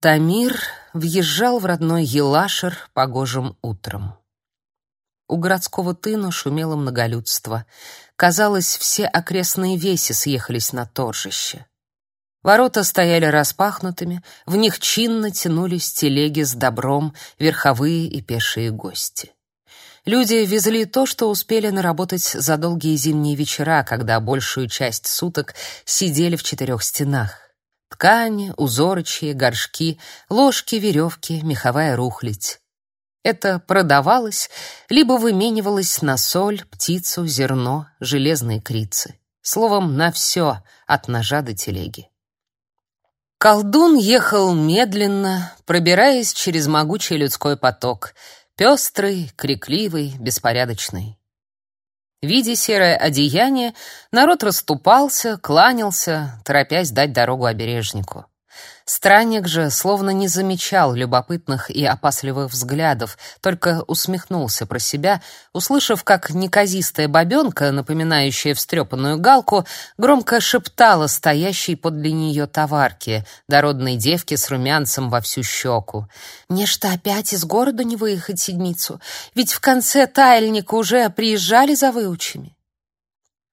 Тамир въезжал в родной Елашер погожим утром. У городского тына шумело многолюдство. Казалось, все окрестные веси съехались на торжище. Ворота стояли распахнутыми, в них чинно тянулись телеги с добром, верховые и пешие гости. Люди везли то, что успели наработать за долгие зимние вечера, когда большую часть суток сидели в четырех стенах. Ткани, узорочье, горшки, ложки, веревки, меховая рухлядь. Это продавалось, либо выменивалось на соль, птицу, зерно, железные крицы. Словом, на все, от ножа до телеги. Колдун ехал медленно, пробираясь через могучий людской поток, пестрый, крикливый, беспорядочный. Видя серое одеяние, народ расступался, кланялся, торопясь дать дорогу обережнику. Странник же словно не замечал любопытных и опасливых взглядов, только усмехнулся про себя, услышав, как неказистая бабенка, напоминающая встрепанную галку, громко шептала стоящей подле нее товарке, дородной девке с румянцем во всю щеку. «Не что опять из города не выехать седмицу, ведь в конце тайльника уже приезжали за выучами».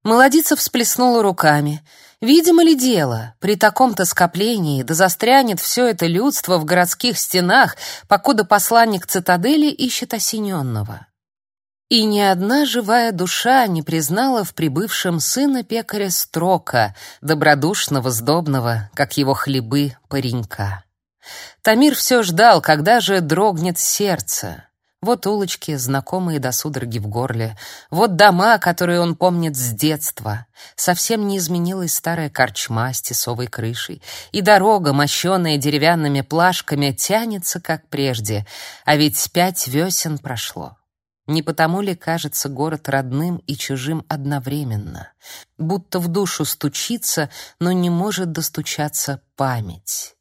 Молодица всплеснула руками — Видимо ли дело, при таком-то скоплении да застрянет все это людство в городских стенах, покуда посланник цитадели ищет осененного. И ни одна живая душа не признала в прибывшем сына пекаря Строка, добродушного, сдобного, как его хлебы, паренька. Тамир все ждал, когда же дрогнет сердце. Вот улочки, знакомые до судороги в горле. Вот дома, которые он помнит с детства. Совсем не изменилась старая корчма с тесовой крышей. И дорога, мощенная деревянными плашками, тянется, как прежде. А ведь пять весен прошло. Не потому ли кажется город родным и чужим одновременно? Будто в душу стучится, но не может достучаться память.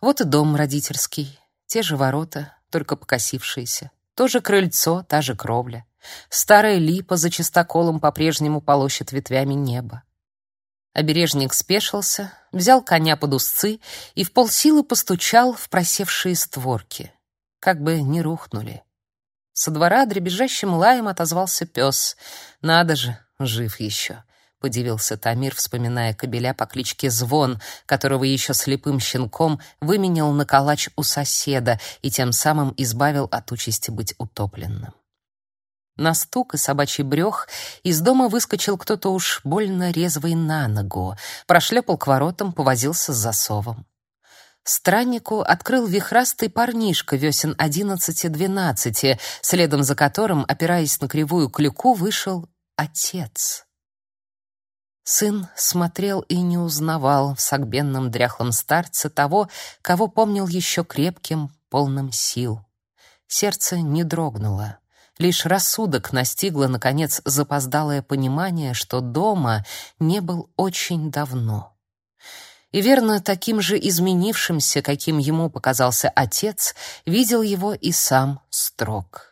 Вот и дом родительский, те же ворота, только покосившиеся. То же крыльцо, та же кровля. Старая липа за чистоколом по-прежнему полощет ветвями небо. Обережник спешился, взял коня под узцы и в полсилы постучал в просевшие створки. Как бы не рухнули. Со двора дребезжащим лаем отозвался пес. Надо же, жив еще подивился Тамир, вспоминая кобеля по кличке Звон, которого еще слепым щенком выменял на калач у соседа и тем самым избавил от участи быть утопленным. На стук и собачий брёх из дома выскочил кто-то уж больно резвый на ногу, прошлепал к воротам, повозился с засовом. Страннику открыл вихрастый парнишка весен одиннадцати-двенадцати, следом за которым, опираясь на кривую клюку, вышел отец. Сын смотрел и не узнавал в согбенном дряхлом старце того, кого помнил еще крепким, полным сил. Сердце не дрогнуло. Лишь рассудок настигло, наконец, запоздалое понимание, что дома не был очень давно. И верно, таким же изменившимся, каким ему показался отец, видел его и сам Строк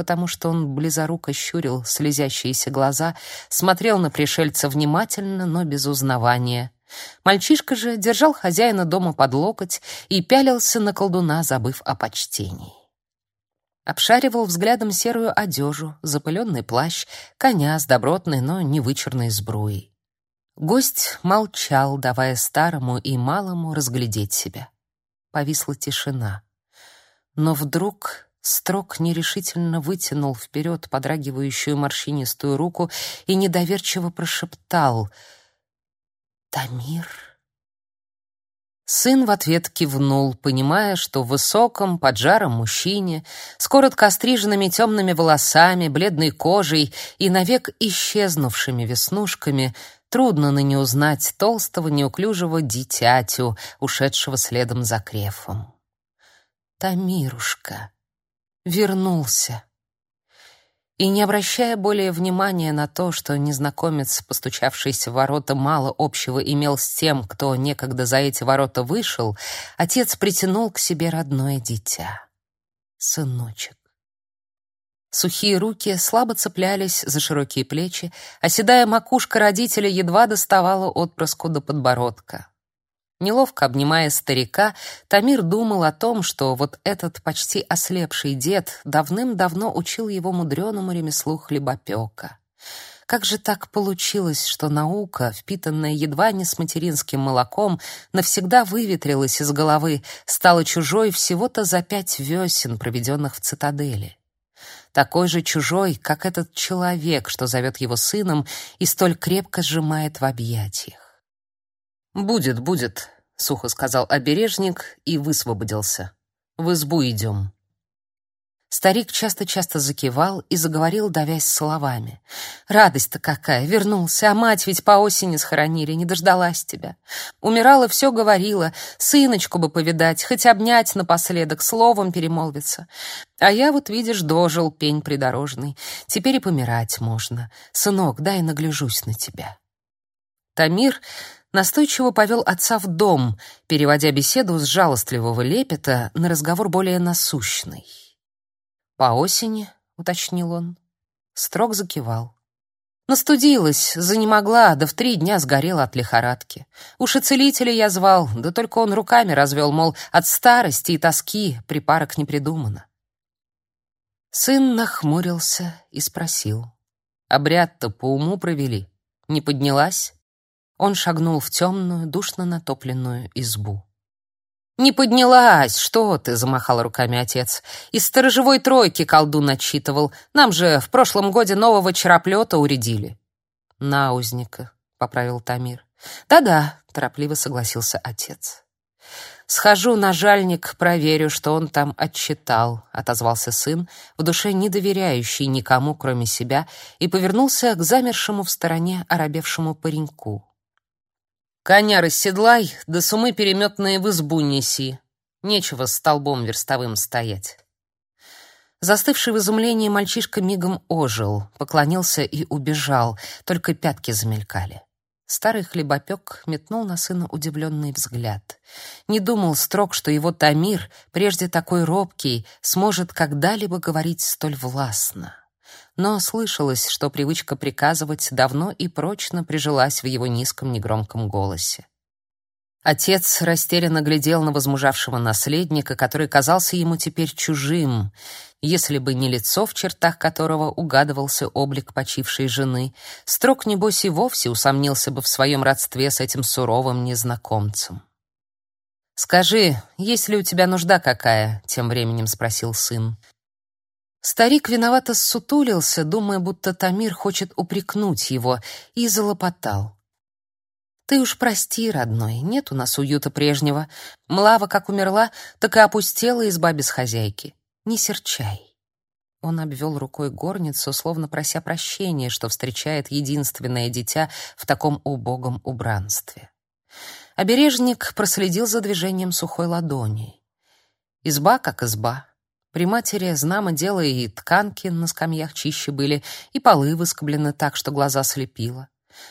потому что он близоруко щурил слезящиеся глаза, смотрел на пришельца внимательно, но без узнавания. Мальчишка же держал хозяина дома под локоть и пялился на колдуна, забыв о почтении. Обшаривал взглядом серую одежу, запыленный плащ, коня с добротной, но не вычурной сбруей. Гость молчал, давая старому и малому разглядеть себя. Повисла тишина. Но вдруг Строк нерешительно вытянул вперед подрагивающую морщинистую руку и недоверчиво прошептал «Тамир». Сын в ответ кивнул, понимая, что в высоком, поджаром мужчине, с коротко остриженными темными волосами, бледной кожей и навек исчезнувшими веснушками трудно ныне узнать толстого неуклюжего дитятю, ушедшего следом за крефом. «Тамирушка», вернулся. И не обращая более внимания на то, что незнакомец, постучавшийся в ворота, мало общего имел с тем, кто некогда за эти ворота вышел, отец притянул к себе родное дитя. Сыночек. Сухие руки слабо цеплялись за широкие плечи, а седая макушка родителя едва доставала отпрыску до подбородка. Неловко обнимая старика, Тамир думал о том, что вот этот почти ослепший дед давным-давно учил его мудреному ремеслу хлебопека. Как же так получилось, что наука, впитанная едва не с материнским молоком, навсегда выветрилась из головы, стала чужой всего-то за пять весен, проведенных в цитадели? Такой же чужой, как этот человек, что зовет его сыном и столь крепко сжимает в объятиях. «Будет, будет», — сухо сказал обережник и высвободился. «В избу идем». Старик часто-часто закивал и заговорил, давясь словами. «Радость-то какая! Вернулся, а мать ведь по осени схоронили, не дождалась тебя. Умирала, все говорила, сыночку бы повидать, хоть обнять напоследок, словом перемолвиться. А я вот, видишь, дожил пень придорожный. Теперь и помирать можно. Сынок, дай нагляжусь на тебя». Тамир настойчиво повел отца в дом, переводя беседу с жалостливого лепета на разговор более насущный. «По осени», — уточнил он. Строг закивал. Настудилась, занемогла, да в три дня сгорела от лихорадки. Уж и целителя я звал, да только он руками развел, мол, от старости и тоски припарок не придумано. Сын нахмурился и спросил. «Обряд-то по уму провели? Не поднялась?» Он шагнул в темную, душно натопленную избу. «Не поднялась! Что ты?» — замахал руками отец. «Из сторожевой тройки колдун отчитывал. Нам же в прошлом годе нового чероплета уредили». «На узника», — поправил Тамир. «Да-да», — торопливо согласился отец. «Схожу на жальник, проверю, что он там отчитал», — отозвался сын, в душе не доверяющий никому, кроме себя, и повернулся к замершему в стороне оробевшему пареньку. Коня расседлай, да сумы переметные в избу неси. Нечего столбом верстовым стоять. Застывший в изумлении мальчишка мигом ожил, поклонился и убежал, только пятки замелькали. Старый хлебопек метнул на сына удивленный взгляд. Не думал строг, что его Тамир, прежде такой робкий, сможет когда-либо говорить столь властно но слышалось, что привычка приказывать давно и прочно прижилась в его низком негромком голосе. Отец растерянно глядел на возмужавшего наследника, который казался ему теперь чужим, если бы не лицо, в чертах которого угадывался облик почившей жены. Строк, небось, и вовсе усомнился бы в своем родстве с этим суровым незнакомцем. «Скажи, есть ли у тебя нужда какая?» — тем временем спросил сын. Старик виновато ссутулился, думая, будто Тамир хочет упрекнуть его, и залопотал. «Ты уж прости, родной, нет у нас уюта прежнего. Млава как умерла, так и опустела изба без хозяйки. Не серчай». Он обвел рукой горницу, словно прося прощения, что встречает единственное дитя в таком убогом убранстве. Обережник проследил за движением сухой ладони. Изба как изба, при матери, знамо дело, и тканки на скамьях чище были, и полы выскоблены так, что глаза слепило.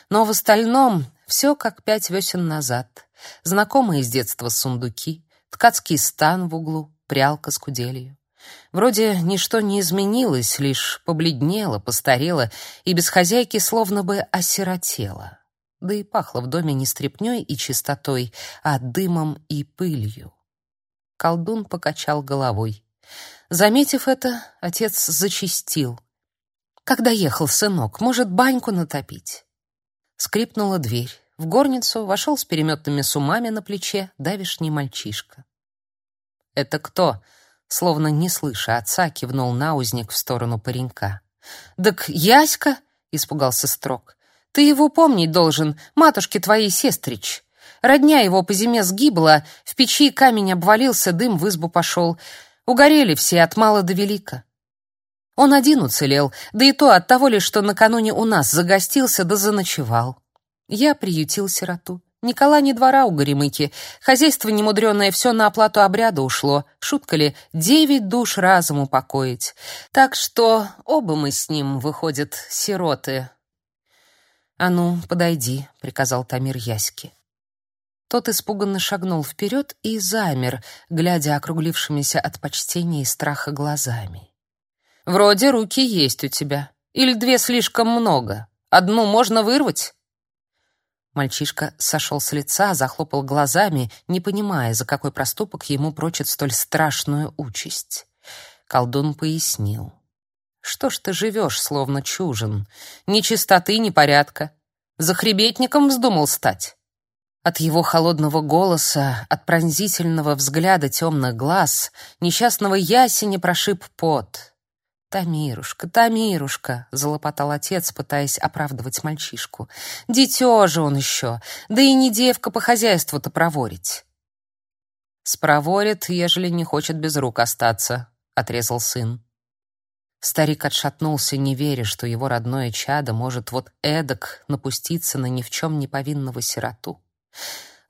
Но в остальном все как пять весен назад. Знакомые с детства сундуки, ткацкий стан в углу, прялка с куделью. Вроде ничто не изменилось, лишь побледнело, постарело и без хозяйки словно бы осиротело. Да и пахло в доме не стряпнёй и чистотой, а дымом и пылью. Колдун покачал головой. Заметив это, отец зачистил. «Когда ехал, сынок, может, баньку натопить?» Скрипнула дверь. В горницу вошел с переметными сумами на плече давишний мальчишка. «Это кто?» Словно не слыша отца, кивнул наузник в сторону паренька. «Так Яська?» — испугался Строк. «Ты его помнить должен, матушке твоей сестрич. Родня его по зиме сгибла, в печи камень обвалился, дым в избу пошел. Угорели все от мала до велика. Он один уцелел, да и то от того лишь, что накануне у нас загостился да заночевал. Я приютил сироту. Никола не двора у Горемыки. Хозяйство немудреное все на оплату обряда ушло. Шутка ли, девять душ разом упокоить. Так что оба мы с ним, выходят, сироты. «А ну, подойди», — приказал Тамир Яське. Тот испуганно шагнул вперед и замер, глядя округлившимися от почтения и страха глазами. «Вроде руки есть у тебя. Или две слишком много. Одну можно вырвать?» Мальчишка сошел с лица, захлопал глазами, не понимая, за какой проступок ему прочат столь страшную участь. Колдун пояснил. «Что ж ты живешь, словно чужин? Ни чистоты, ни порядка. За хребетником вздумал стать?» От его холодного голоса, от пронзительного взгляда темных глаз, несчастного ясеня прошиб пот. «Тамирушка, Тамирушка!» — залопотал отец, пытаясь оправдывать мальчишку. «Дитё же он еще! Да и не девка по хозяйству-то проворить!» «Спроворит, ежели не хочет без рук остаться», — отрезал сын. Старик отшатнулся, не веря, что его родное чадо может вот эдак напуститься на ни в чем не повинного сироту.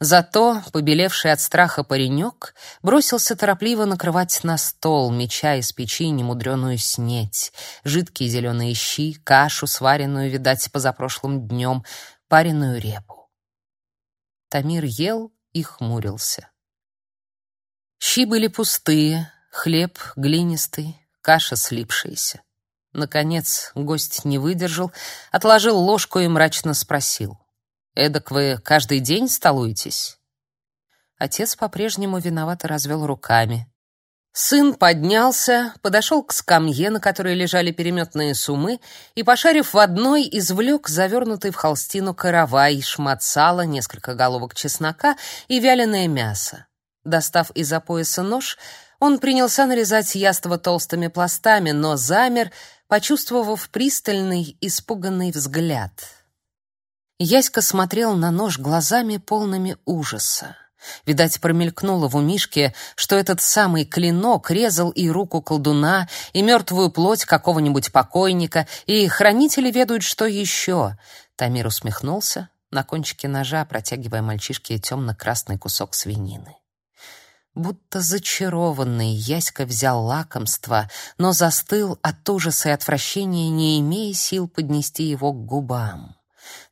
Зато, побелевший от страха паренек, бросился торопливо накрывать на стол, меча из печи немудреную снеть, жидкие зеленые щи, кашу, сваренную, видать, позапрошлым днем, пареную репу. Тамир ел и хмурился. Щи были пустые, хлеб глинистый, каша слипшаяся. Наконец гость не выдержал, отложил ложку и мрачно спросил — Эдак вы каждый день столуетесь?» Отец по-прежнему виновато развел руками. Сын поднялся, подошел к скамье, на которой лежали переметные сумы, и, пошарив в одной, извлек завернутый в холстину каравай, шмат сала, несколько головок чеснока и вяленое мясо. Достав из-за пояса нож, он принялся нарезать яство толстыми пластами, но замер, почувствовав пристальный, испуганный взгляд — Яська смотрел на нож глазами полными ужаса. Видать, промелькнуло в умишке, что этот самый клинок резал и руку колдуна, и мертвую плоть какого-нибудь покойника, и хранители ведают, что еще. Тамир усмехнулся, на кончике ножа протягивая мальчишке темно-красный кусок свинины. Будто зачарованный, Яська взял лакомство, но застыл от ужаса и отвращения, не имея сил поднести его к губам.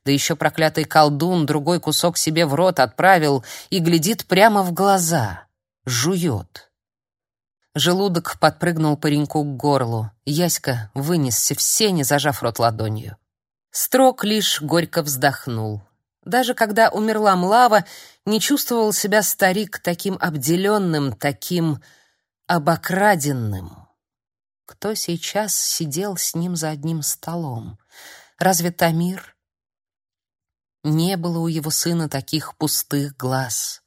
Да еще проклятый колдун другой кусок себе в рот отправил и глядит прямо в глаза. Жует. Желудок подпрыгнул пареньку к горлу. Яська вынесся в сене, зажав рот ладонью. Строк лишь горько вздохнул. Даже когда умерла Млава, не чувствовал себя старик таким обделенным, таким обокраденным. Кто сейчас сидел с ним за одним столом? Разве Тамир? Не было у его сына таких пустых глаз.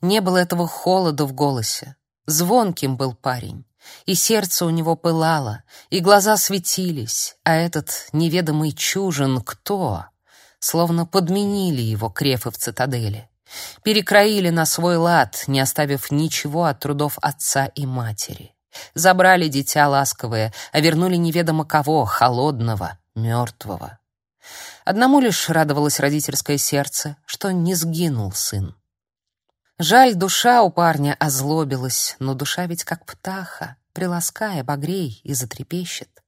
Не было этого холода в голосе. Звонким был парень. И сердце у него пылало, и глаза светились, а этот неведомый чужин кто? Словно подменили его крефы в цитадели. Перекроили на свой лад, не оставив ничего от трудов отца и матери. Забрали дитя ласковое, а вернули неведомо кого, холодного, мертвого. Одному лишь радовалось родительское сердце, что не сгинул сын. Жаль, душа у парня озлобилась, но душа ведь как птаха, прилаская, обогрей и затрепещет.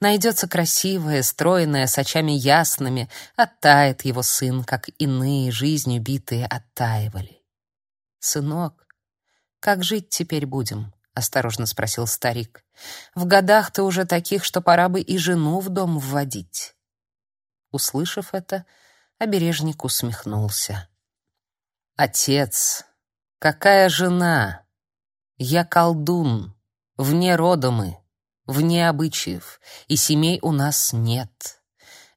Найдется красивая, стройная, с очами ясными, оттает его сын, как иные жизнью битые оттаивали. «Сынок, как жить теперь будем?» — осторожно спросил старик. «В годах ты уже таких, что пора бы и жену в дом вводить». Услышав это, обережник усмехнулся. Отец, какая жена? Я колдун, вне рода мы, вне обычаев, и семей у нас нет.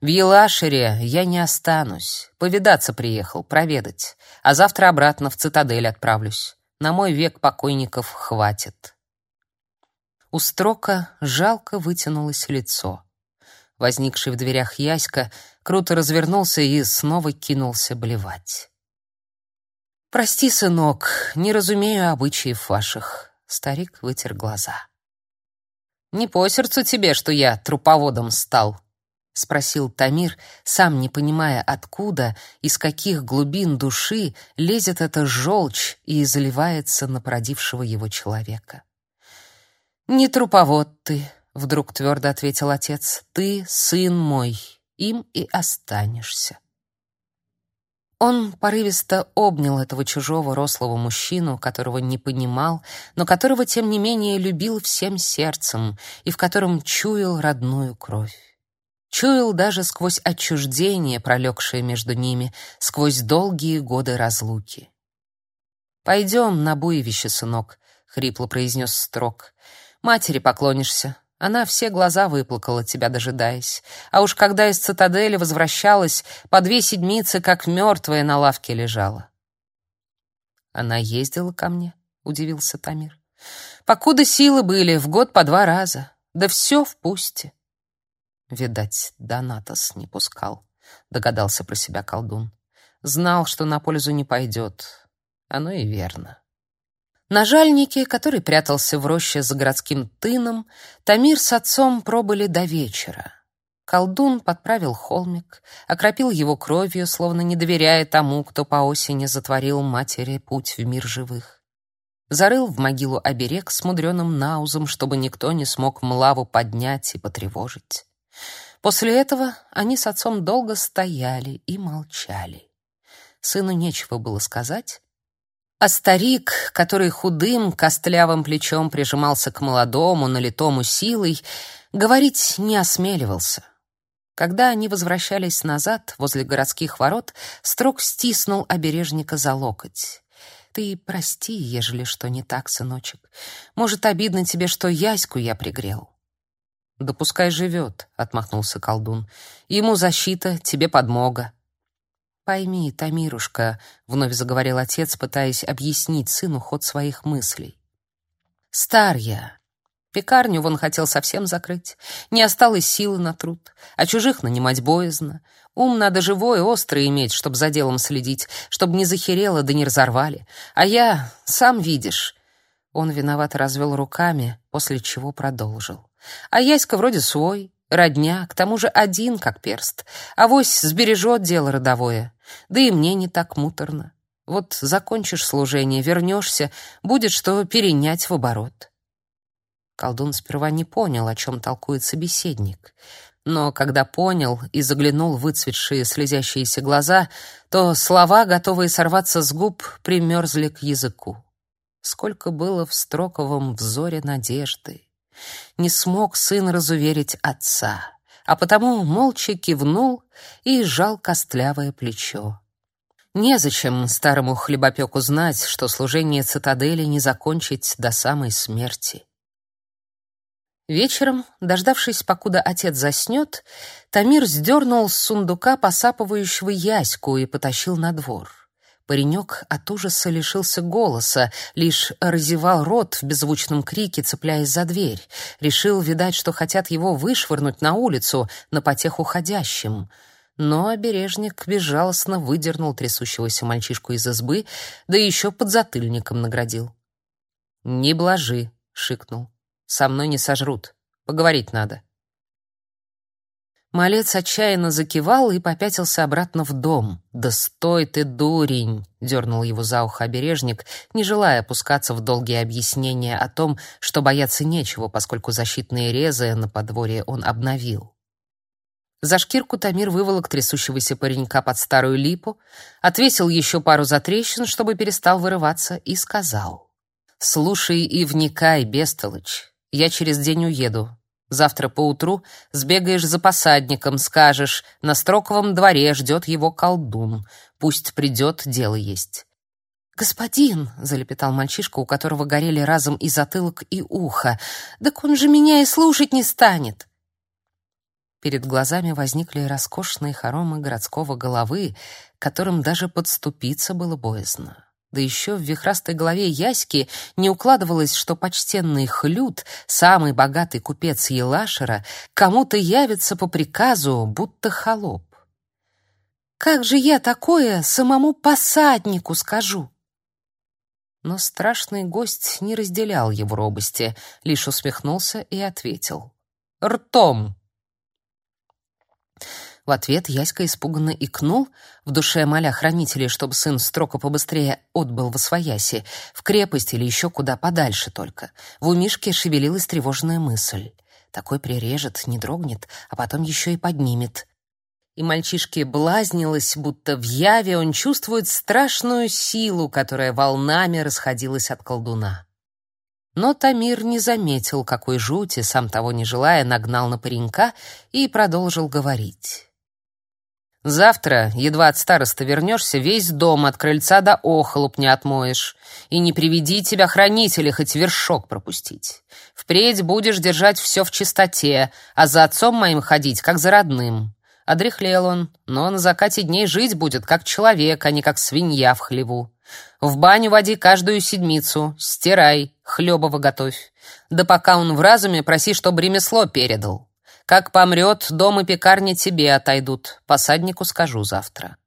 В Елашере я не останусь. Повидаться приехал, проведать. А завтра обратно в цитадель отправлюсь. На мой век покойников хватит. У Строка жалко вытянулось лицо. Возникший в дверях Яська круто развернулся и снова кинулся блевать. «Прости, сынок, не разумею обычаев ваших», — старик вытер глаза. «Не по сердцу тебе, что я труповодом стал», — спросил Тамир, сам не понимая, откуда, из каких глубин души лезет эта желчь и заливается на породившего его человека. «Не труповод ты», вдруг твердо ответил отец. Ты сын мой, им и останешься. Он порывисто обнял этого чужого рослого мужчину, которого не понимал, но которого тем не менее любил всем сердцем и в котором чуял родную кровь. Чуял даже сквозь отчуждение, пролегшее между ними, сквозь долгие годы разлуки. «Пойдем на буевище, сынок», — хрипло произнес Строк. «Матери поклонишься. Она все глаза выплакала, тебя дожидаясь. А уж когда из цитадели возвращалась, по две седмицы, как мертвая, на лавке лежала». «Она ездила ко мне?» — удивился Тамир. «Покуда силы были, в год по два раза. Да все в пусте». Видать, Донатос не пускал, догадался про себя колдун. Знал, что на пользу не пойдет. Оно и верно. На жальнике, который прятался в роще за городским тыном, Тамир с отцом пробыли до вечера. Колдун подправил холмик, окропил его кровью, словно не доверяя тому, кто по осени затворил матери путь в мир живых. Зарыл в могилу оберег с мудреным наузом, чтобы никто не смог млаву поднять и потревожить. После этого они с отцом долго стояли и молчали. Сыну нечего было сказать, а старик, который худым, костлявым плечом прижимался к молодому, налитому силой, говорить не осмеливался. Когда они возвращались назад, возле городских ворот, Строк стиснул обережника за локоть. «Ты прости, ежели что не так, сыночек. Может, обидно тебе, что Яську я пригрел. «Да пускай живет», — отмахнулся колдун. «Ему защита, тебе подмога». «Пойми, Тамирушка», — вновь заговорил отец, пытаясь объяснить сыну ход своих мыслей. «Стар я. Пекарню вон хотел совсем закрыть. Не осталось силы на труд. А чужих нанимать боязно. Ум надо живой, острый иметь, чтоб за делом следить, чтоб не захерело да не разорвали. А я, сам видишь...» Он виноват развел руками, после чего продолжил. А Яська вроде свой, родня, к тому же один, как перст. Авось сбережет дело родовое. Да и мне не так муторно. Вот закончишь служение, вернешься, будет что перенять в оборот. Колдун сперва не понял, о чем толкует собеседник. Но когда понял и заглянул в выцветшие слезящиеся глаза, то слова, готовые сорваться с губ, примерзли к языку. Сколько было в строковом взоре надежды, не смог сын разуверить отца, а потому молча кивнул и сжал костлявое плечо. Незачем старому хлебопеку знать, что служение цитадели не закончить до самой смерти. Вечером, дождавшись, покуда отец заснет, Тамир сдернул с сундука посапывающего яську и потащил на двор. Паренек от ужаса лишился голоса, лишь разевал рот в беззвучном крике, цепляясь за дверь. Решил, видать, что хотят его вышвырнуть на улицу на потеху ходящим. Но обережник безжалостно выдернул трясущегося мальчишку из избы, да еще под затыльником наградил. «Не блажи», — шикнул. «Со мной не сожрут. Поговорить надо». Малец отчаянно закивал и попятился обратно в дом. «Да стой ты, дурень!» — дернул его за ухо обережник, не желая опускаться в долгие объяснения о том, что бояться нечего, поскольку защитные резы на подворье он обновил. За шкирку Тамир выволок трясущегося паренька под старую липу, отвесил еще пару затрещин, чтобы перестал вырываться, и сказал. «Слушай и вникай, бестолочь. Я через день уеду. Завтра поутру сбегаешь за посадником, скажешь, на Строковом дворе ждет его колдун. Пусть придет, дело есть. «Господин!» — залепетал мальчишка, у которого горели разом и затылок, и ухо. «Так он же меня и слушать не станет!» Перед глазами возникли роскошные хоромы городского головы, которым даже подступиться было боязно. Да еще в вихрастой голове Яськи не укладывалось, что почтенный Хлюд, самый богатый купец Елашера, кому-то явится по приказу, будто холоп. «Как же я такое самому посаднику скажу?» Но страшный гость не разделял его робости, лишь усмехнулся и ответил. «Ртом!» В ответ Яська испуганно икнул, в душе моля хранителей, чтобы сын строка побыстрее отбыл во свояси, в крепость или еще куда подальше только. В умишке шевелилась тревожная мысль. Такой прирежет, не дрогнет, а потом еще и поднимет. И мальчишке блазнилось, будто в яве он чувствует страшную силу, которая волнами расходилась от колдуна. Но Тамир не заметил, какой жути, сам того не желая, нагнал на паренька и продолжил говорить. Завтра, едва от староста вернешься, весь дом от крыльца до охолуп не отмоешь. И не приведи тебя хранители хоть вершок пропустить. Впредь будешь держать все в чистоте, а за отцом моим ходить, как за родным. Одряхлел он, но на закате дней жить будет, как человек, а не как свинья в хлеву. В баню води каждую седмицу, стирай, хлебово готовь. Да пока он в разуме, проси, чтоб ремесло передал. Как помрет, дом и пекарня тебе отойдут. Посаднику скажу завтра.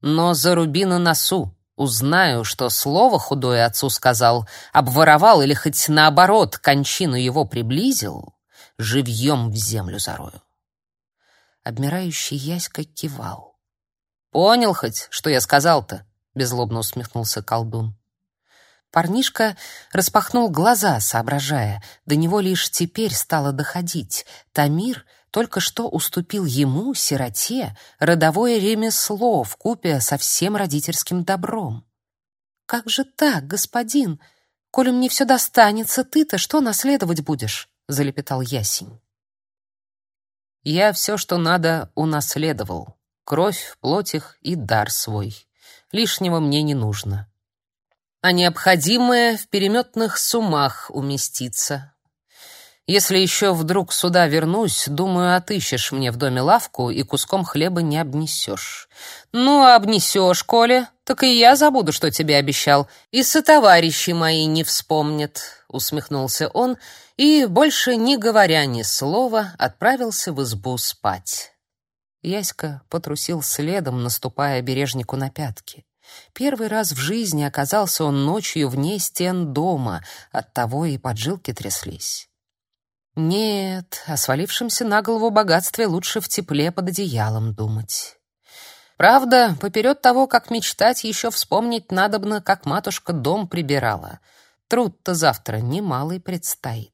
Но заруби на носу. Узнаю, что слово худое отцу сказал, обворовал или хоть наоборот кончину его приблизил, живьем в землю зарою. Обмирающий Яська кивал. «Понял хоть, что я сказал-то?» — беззлобно усмехнулся колдун. Парнишка распахнул глаза, соображая. До него лишь теперь стало доходить. Тамир только что уступил ему, сироте, родовое ремесло в купе со всем родительским добром. «Как же так, господин? Коли мне все достанется, ты-то что наследовать будешь?» — залепетал ясень. «Я все, что надо, унаследовал. Кровь, плоть их и дар свой. Лишнего мне не нужно а необходимое в переметных сумах уместиться. Если еще вдруг сюда вернусь, думаю, отыщешь мне в доме лавку и куском хлеба не обнесешь. Ну, а обнесешь, Коля, так и я забуду, что тебе обещал, и сотоварищи мои не вспомнят, усмехнулся он и, больше не говоря ни слова, отправился в избу спать. Яська потрусил следом, наступая бережнику на пятки. Первый раз в жизни оказался он ночью вне стен дома, оттого и поджилки тряслись. Нет, о свалившемся на голову богатстве лучше в тепле под одеялом думать. Правда, поперед того, как мечтать, еще вспомнить надобно, как матушка дом прибирала. Труд-то завтра немалый предстоит.